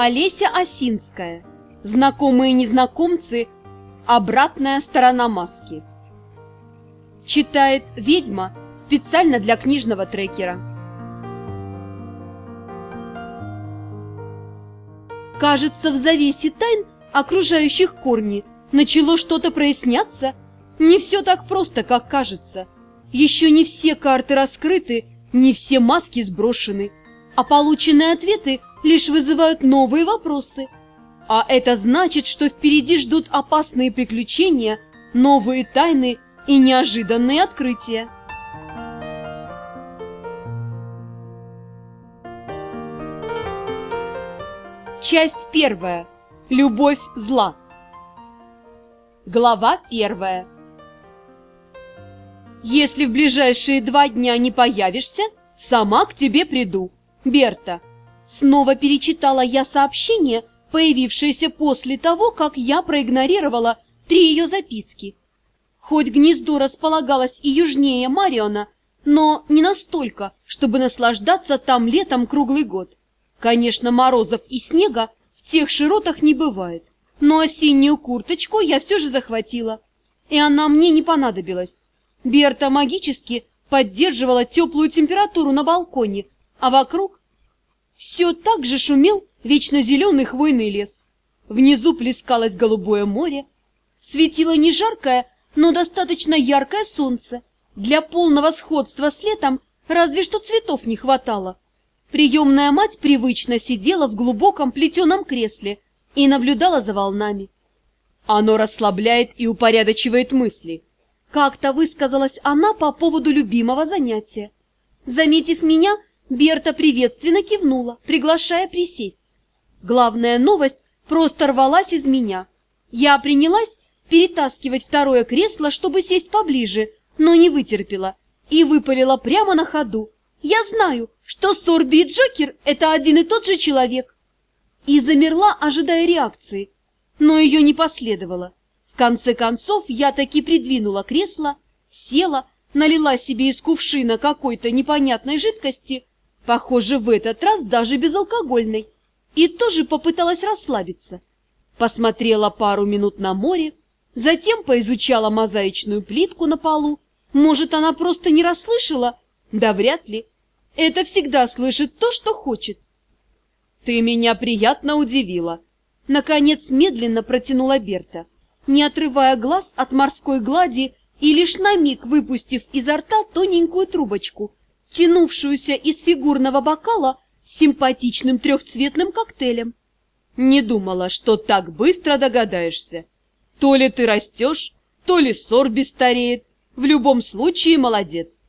Олеся Осинская. Знакомые незнакомцы. Обратная сторона маски. Читает ведьма специально для книжного трекера. Кажется, в завесе тайн, окружающих корни, начало что-то проясняться. Не все так просто, как кажется. Еще не все карты раскрыты, не все маски сброшены, а полученные ответы лишь вызывают новые вопросы. А это значит, что впереди ждут опасные приключения, новые тайны и неожиданные открытия. Часть первая. Любовь зла. Глава первая. Если в ближайшие два дня не появишься, сама к тебе приду. Берта. Снова перечитала я сообщение, появившееся после того, как я проигнорировала три ее записки. Хоть гнездо располагалось и южнее Мариона, но не настолько, чтобы наслаждаться там летом круглый год. Конечно, морозов и снега в тех широтах не бывает, но осеннюю курточку я все же захватила, и она мне не понадобилась. Берта магически поддерживала теплую температуру на балконе, а вокруг все так же шумел вечно зеленый хвойный лес. Внизу плескалось голубое море, светило не жаркое, но достаточно яркое солнце. Для полного сходства с летом разве что цветов не хватало. Приемная мать привычно сидела в глубоком плетеном кресле и наблюдала за волнами. Оно расслабляет и упорядочивает мысли. Как-то высказалась она по поводу любимого занятия. Заметив меня, Берта приветственно кивнула, приглашая присесть. Главная новость просто рвалась из меня. Я принялась перетаскивать второе кресло, чтобы сесть поближе, но не вытерпела и выпалила прямо на ходу. Я знаю, что Сорби и Джокер – это один и тот же человек. И замерла, ожидая реакции, но ее не последовало. В конце концов, я таки придвинула кресло, села, налила себе из кувшина какой-то непонятной жидкости, похоже, в этот раз даже безалкогольной, и тоже попыталась расслабиться. Посмотрела пару минут на море, затем поизучала мозаичную плитку на полу. Может, она просто не расслышала, да вряд ли. Это всегда слышит то, что хочет. Ты меня приятно удивила. Наконец медленно протянула Берта, не отрывая глаз от морской глади и лишь на миг выпустив изо рта тоненькую трубочку, тянувшуюся из фигурного бокала симпатичным трехцветным коктейлем. Не думала, что так быстро догадаешься. То ли ты растешь, то ли Сорби стареет. В любом случае молодец.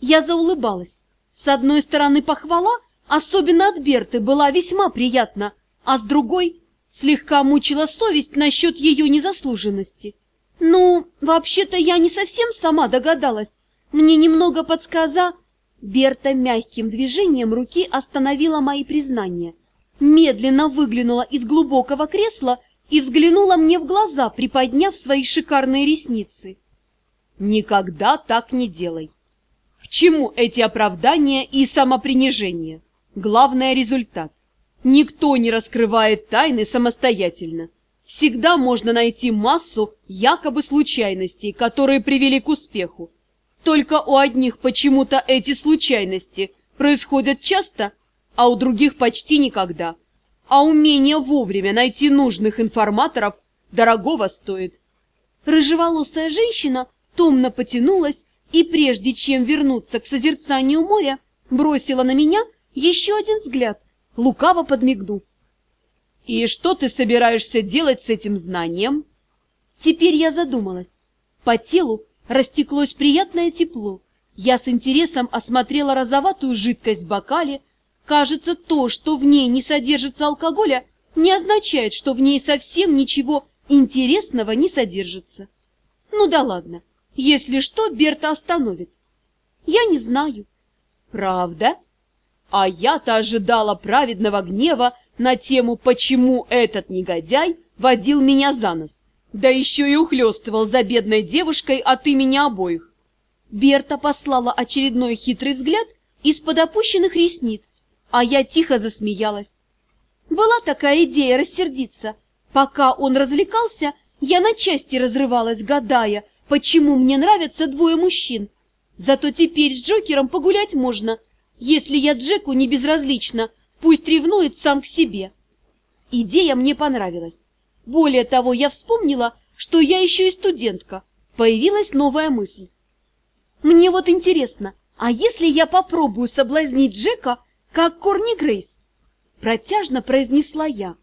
Я заулыбалась. С одной стороны похвала, особенно от Берты, была весьма приятна, а с другой слегка мучила совесть насчет ее незаслуженности. Ну, вообще-то я не совсем сама догадалась. Мне немного подсказа... Берта мягким движением руки остановила мои признания. Медленно выглянула из глубокого кресла и взглянула мне в глаза, приподняв свои шикарные ресницы. «Никогда так не делай. К чему эти оправдания и самопринижение? Главное – результат. Никто не раскрывает тайны самостоятельно. Всегда можно найти массу якобы случайностей, которые привели к успеху. Только у одних почему-то эти случайности происходят часто, а у других почти никогда. А умение вовремя найти нужных информаторов дорогого стоит. Рыжеволосая женщина томно потянулась и прежде чем вернуться к созерцанию моря, бросила на меня еще один взгляд, лукаво подмигнув. «И что ты собираешься делать с этим знанием?» Теперь я задумалась. По телу растеклось приятное тепло. Я с интересом осмотрела розоватую жидкость в бокале. Кажется, то, что в ней не содержится алкоголя, не означает, что в ней совсем ничего интересного не содержится. Ну да ладно, если что, Берта остановит. Я не знаю. Правда? А я-то ожидала праведного гнева на тему, почему этот негодяй водил меня за нос, да еще и ухлёстывал за бедной девушкой от имени обоих. Берта послала очередной хитрый взгляд из-под опущенных ресниц, а я тихо засмеялась. Была такая идея рассердиться. Пока он развлекался, я на части разрывалась, гадая, почему мне нравятся двое мужчин. Зато теперь с Джокером погулять можно. Если я Джеку не безразлична, пусть ревнует сам к себе. Идея мне понравилась. Более того, я вспомнила, что я еще и студентка. Появилась новая мысль. Мне вот интересно, а если я попробую соблазнить Джека, как Корни Грейс? Протяжно произнесла я.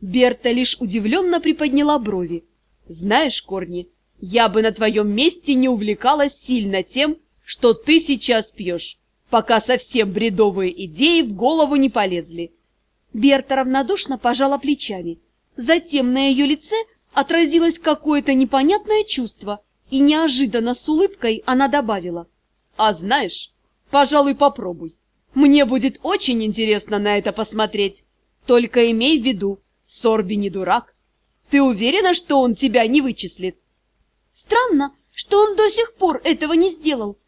Берта лишь удивленно приподняла брови. Знаешь, Корни, я бы на твоем месте не увлекалась сильно тем, что ты сейчас пьешь, пока совсем бредовые идеи в голову не полезли. Берта равнодушно пожала плечами. Затем на ее лице отразилось какое-то непонятное чувство, и неожиданно с улыбкой она добавила. «А знаешь, пожалуй, попробуй. Мне будет очень интересно на это посмотреть. Только имей в виду, Сорби не дурак. Ты уверена, что он тебя не вычислит?» «Странно, что он до сих пор этого не сделал.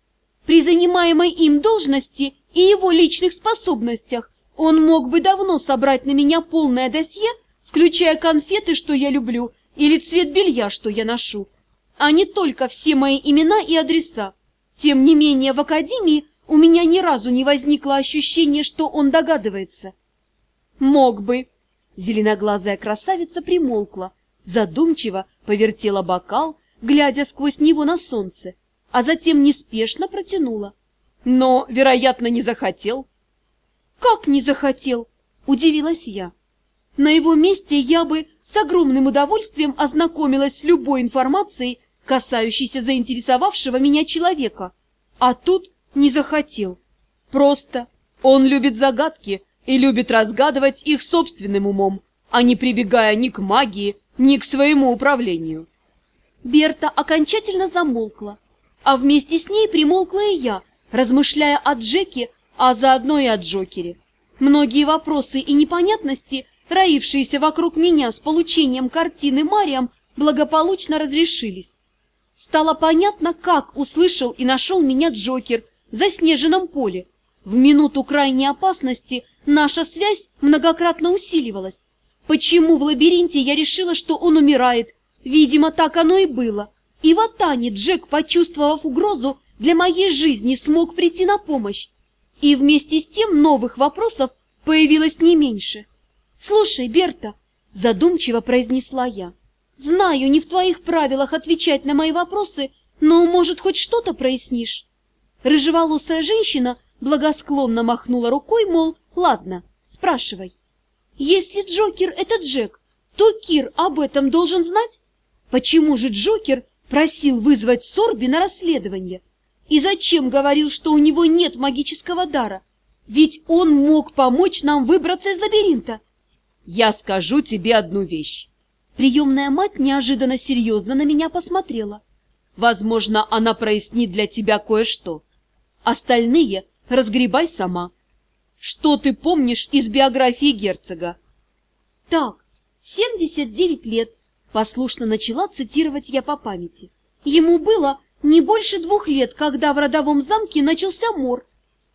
При занимаемой им должности и его личных способностях он мог бы давно собрать на меня полное досье, включая конфеты, что я люблю, или цвет белья, что я ношу, а не только все мои имена и адреса. Тем не менее, в академии у меня ни разу не возникло ощущения, что он догадывается. Мог бы. Зеленоглазая красавица примолкла, задумчиво повертела бокал, глядя сквозь него на солнце, а затем неспешно протянула. Но, вероятно, не захотел. «Как не захотел?» – удивилась я. На его месте я бы с огромным удовольствием ознакомилась с любой информацией, касающейся заинтересовавшего меня человека. А тут не захотел. Просто он любит загадки и любит разгадывать их собственным умом, а не прибегая ни к магии, ни к своему управлению. Берта окончательно замолкла, а вместе с ней примолкла и я, размышляя о Джеке, а заодно и о Джокере. Многие вопросы и непонятности – роившиеся вокруг меня с получением картины Мариам, благополучно разрешились. Стало понятно, как услышал и нашел меня Джокер в заснеженном поле. В минуту крайней опасности наша связь многократно усиливалась. Почему в лабиринте я решила, что он умирает? Видимо, так оно и было. И в Атане Джек, почувствовав угрозу, для моей жизни смог прийти на помощь. И вместе с тем новых вопросов появилось не меньше. «Слушай, Берта!» – задумчиво произнесла я. «Знаю, не в твоих правилах отвечать на мои вопросы, но, может, хоть что-то прояснишь?» Рыжеволосая женщина благосклонно махнула рукой, мол, ладно, спрашивай. «Если Джокер – это Джек, то Кир об этом должен знать? Почему же Джокер просил вызвать Сорби на расследование? И зачем говорил, что у него нет магического дара? Ведь он мог помочь нам выбраться из лабиринта. Я скажу тебе одну вещь. Приемная мать неожиданно серьезно на меня посмотрела. Возможно, она прояснит для тебя кое-что. Остальные разгребай сама. Что ты помнишь из биографии герцога? Так, 79 лет, послушно начала цитировать я по памяти. Ему было не больше двух лет, когда в родовом замке начался мор.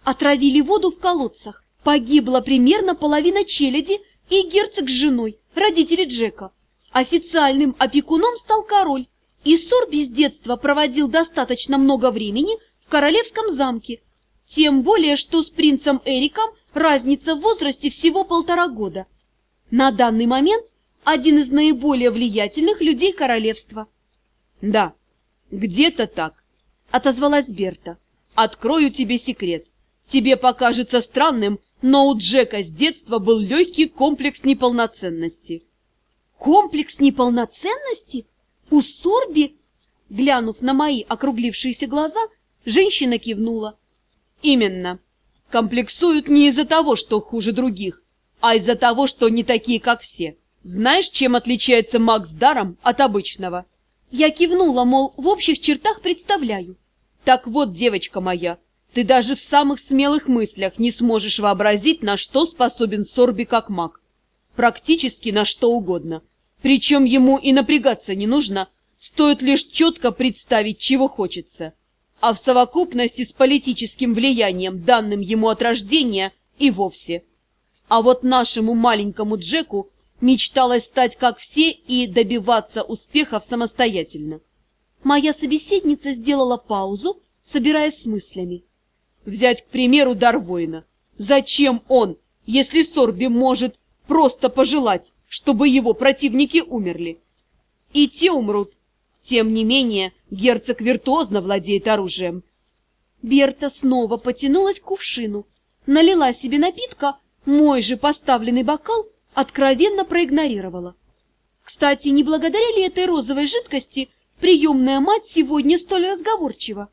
Отравили воду в колодцах. Погибла примерно половина челяди и герцог с женой, родители Джека. Официальным опекуном стал король, и Сорби с детства проводил достаточно много времени в королевском замке, тем более, что с принцем Эриком разница в возрасте всего полтора года. На данный момент один из наиболее влиятельных людей королевства. «Да, где-то так», — отозвалась Берта. «Открою тебе секрет. Тебе покажется странным, но у Джека с детства был легкий комплекс неполноценности. Комплекс неполноценности? У Сорби? Глянув на мои округлившиеся глаза, женщина кивнула. Именно. Комплексуют не из-за того, что хуже других, а из-за того, что не такие, как все. Знаешь, чем отличается маг с даром от обычного? Я кивнула, мол, в общих чертах представляю. Так вот, девочка моя, ты даже в самых смелых мыслях не сможешь вообразить, на что способен Сорби как маг. Практически на что угодно. Причем ему и напрягаться не нужно, стоит лишь четко представить, чего хочется. А в совокупности с политическим влиянием, данным ему от рождения, и вовсе. А вот нашему маленькому Джеку мечталось стать как все и добиваться успехов самостоятельно. Моя собеседница сделала паузу, собираясь с мыслями. Взять, к примеру, Дарвойна. Зачем он, если Сорби может просто пожелать, чтобы его противники умерли? И те умрут. Тем не менее, герцог виртуозно владеет оружием. Берта снова потянулась к кувшину, налила себе напитка, мой же поставленный бокал откровенно проигнорировала. Кстати, не благодаря ли этой розовой жидкости приемная мать сегодня столь разговорчива?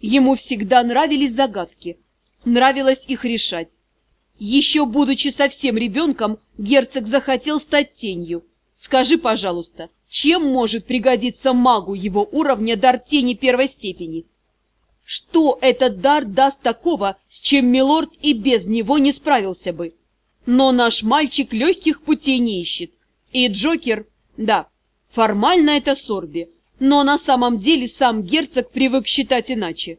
Ему всегда нравились загадки, нравилось их решать. Еще будучи совсем ребенком, герцог захотел стать тенью. Скажи, пожалуйста, чем может пригодиться магу его уровня дар тени первой степени? Что этот дар даст такого, с чем Милорд и без него не справился бы? Но наш мальчик легких путей не ищет. И Джокер, да, формально это Сорби, но на самом деле сам герцог привык считать иначе.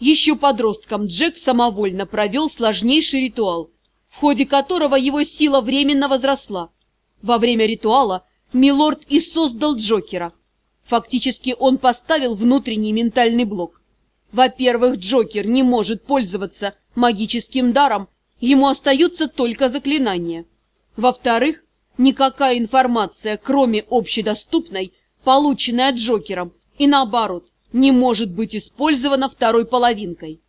Еще подростком Джек самовольно провел сложнейший ритуал, в ходе которого его сила временно возросла. Во время ритуала Милорд и создал Джокера. Фактически он поставил внутренний ментальный блок. Во-первых, Джокер не может пользоваться магическим даром, ему остаются только заклинания. Во-вторых, никакая информация, кроме общедоступной, полученная Джокером, и наоборот, не может быть использована второй половинкой.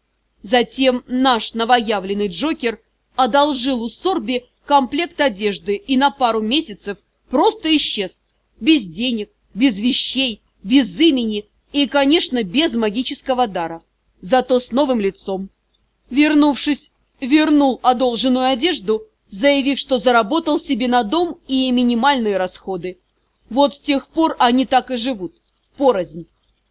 Затем наш новоявленный Джокер одолжил у Сорби комплект одежды и на пару месяцев просто исчез. Без денег, без вещей, без имени и, конечно, без магического дара. Зато с новым лицом. Вернувшись, вернул одолженную одежду, заявив, что заработал себе на дом и минимальные расходы. Вот с тех пор они так и живут, порознь.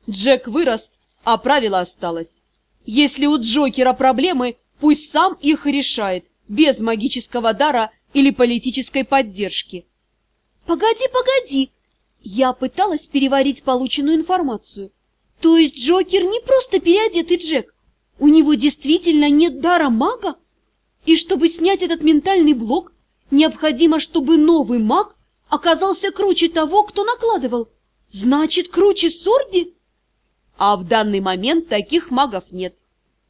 Джек вырос, а правило осталось. Если у Джокера проблемы, пусть сам их решает, без магического дара или политической поддержки. «Погоди, погоди!» Я пыталась переварить полученную информацию. То есть Джокер не просто переодетый Джек? У него действительно нет дара мага? И чтобы снять этот ментальный блок, необходимо, чтобы новый маг оказался круче того, кто накладывал. Значит, круче Сорби? А в данный момент таких магов нет.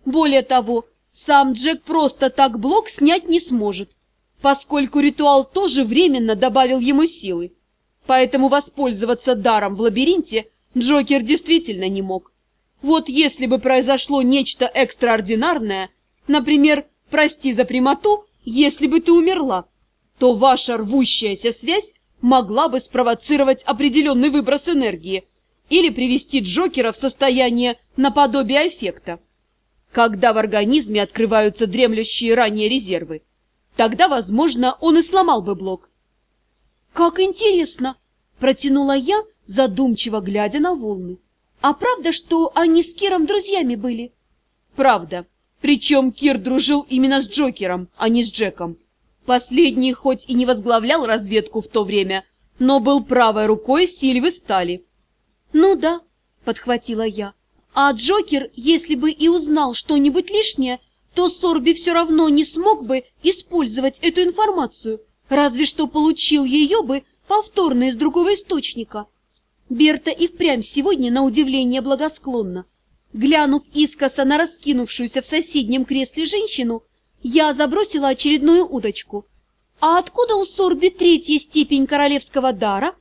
Более того, сам Джек просто так блок снять не сможет, поскольку ритуал тоже временно добавил ему силы. Поэтому воспользоваться даром в лабиринте Джокер действительно не мог. Вот если бы произошло нечто экстраординарное, например, прости за прямоту, если бы ты умерла, то ваша рвущаяся связь могла бы спровоцировать определенный выброс энергии или привести Джокера в состояние наподобие эффекта. Когда в организме открываются дремлющие ранее резервы, тогда, возможно, он и сломал бы блок. «Как интересно!» – протянула я, задумчиво глядя на волны. «А правда, что они с Киром друзьями были?» «Правда. Причем Кир дружил именно с Джокером, а не с Джеком. Последний хоть и не возглавлял разведку в то время, но был правой рукой Сильвы Стали. «Ну да», — подхватила я. «А Джокер, если бы и узнал что-нибудь лишнее, то Сорби все равно не смог бы использовать эту информацию, разве что получил ее бы повторно из другого источника». Берта и впрямь сегодня на удивление благосклонна. Глянув искоса на раскинувшуюся в соседнем кресле женщину, я забросила очередную удочку. «А откуда у Сорби третья степень королевского дара?»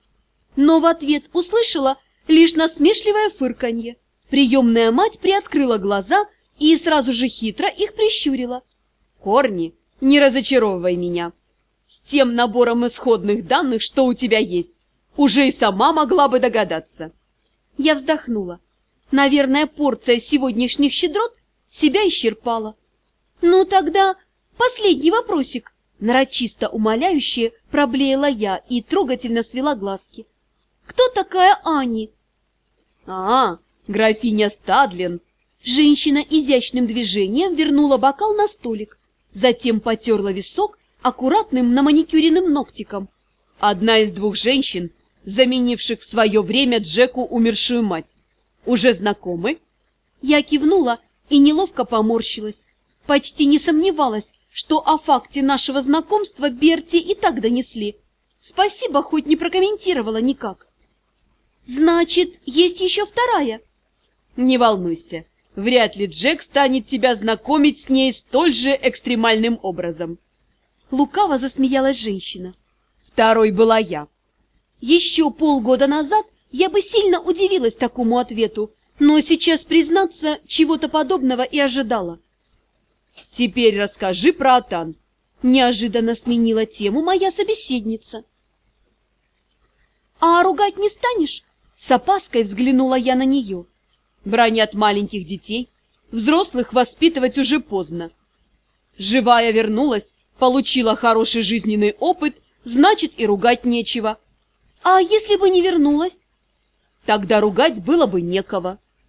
Но в ответ услышала лишь насмешливое фырканье. Приемная мать приоткрыла глаза и сразу же хитро их прищурила. «Корни, не разочаровывай меня. С тем набором исходных данных, что у тебя есть, уже и сама могла бы догадаться». Я вздохнула. Наверное, порция сегодняшних щедрот себя исчерпала. «Ну тогда последний вопросик!» Нарочисто умоляюще проблеяла я и трогательно свела глазки. «Кто такая Ани?» «А, графиня Стадлин!» Женщина изящным движением вернула бокал на столик, затем потерла висок аккуратным наманикюренным ногтиком. Одна из двух женщин, заменивших в свое время Джеку умершую мать. Уже знакомы? Я кивнула и неловко поморщилась. Почти не сомневалась, что о факте нашего знакомства Берти и так донесли. Спасибо, хоть не прокомментировала никак. Значит, есть еще вторая? Не волнуйся, вряд ли Джек станет тебя знакомить с ней столь же экстремальным образом. Лукаво засмеялась женщина. Второй была я. Еще полгода назад я бы сильно удивилась такому ответу, но сейчас, признаться, чего-то подобного и ожидала. Теперь расскажи про Атан. Неожиданно сменила тему моя собеседница. А ругать не станешь? С опаской взглянула я на нее. Бронят маленьких детей. Взрослых воспитывать уже поздно. Живая вернулась, получила хороший жизненный опыт, значит и ругать нечего. А если бы не вернулась? Тогда ругать было бы некого.